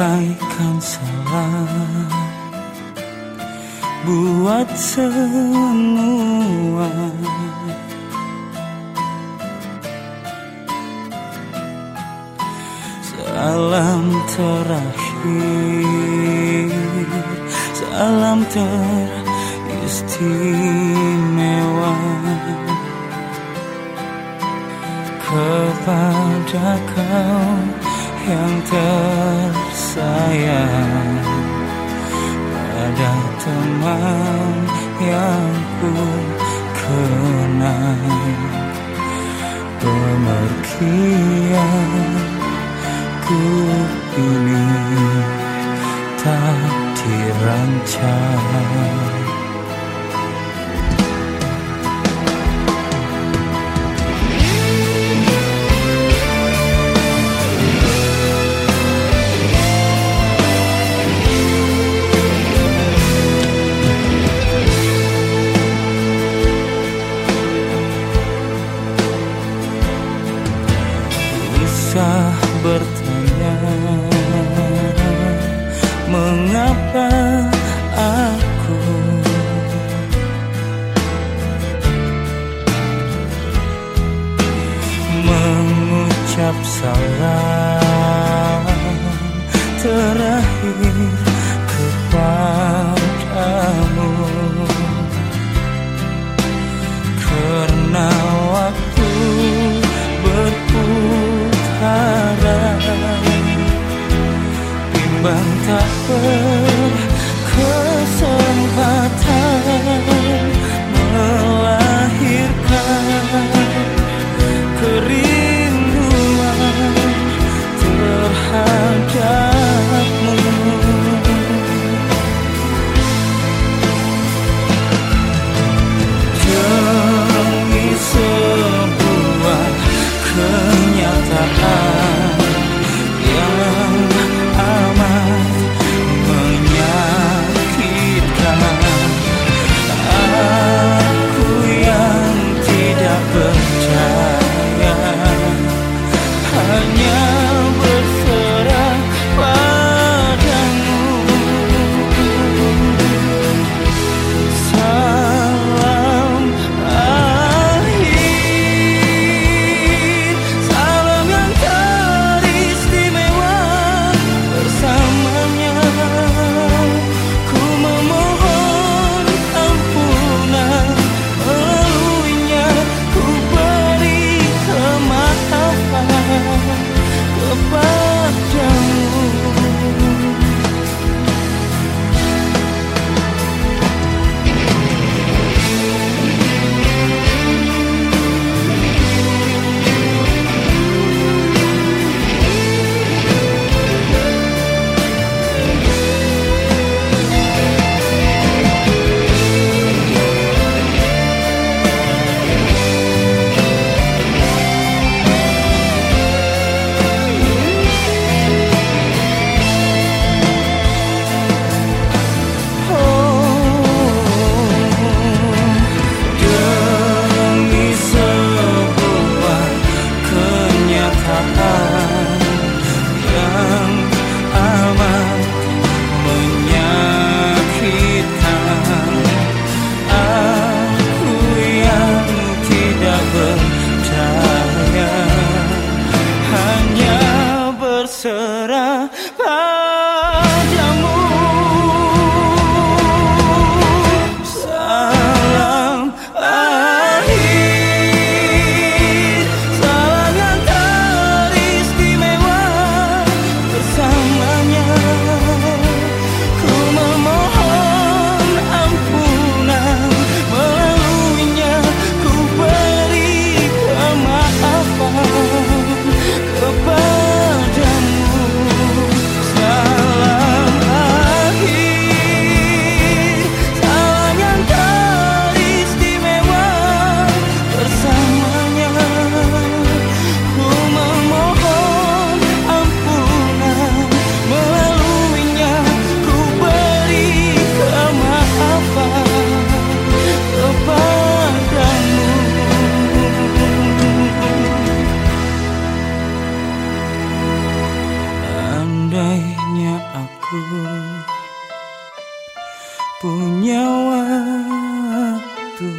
menyampaikan salam buat semua. Salam terakhir. Salam teristimewa. Kepada kau yang tersayang teman yang ku kenal. Pemergian ku ini tak dirancang salam Terakhir aku punya waktu.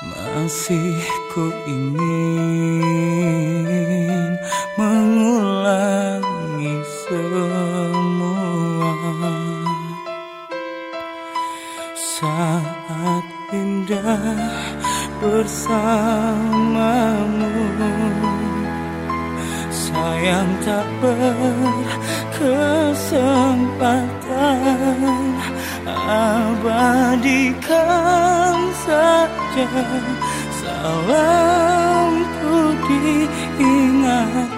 Masih ku ingin mengulangi semua. Saat indah bersamamu. Sayang tak berkesempatan Abadikan saja salamku diingatan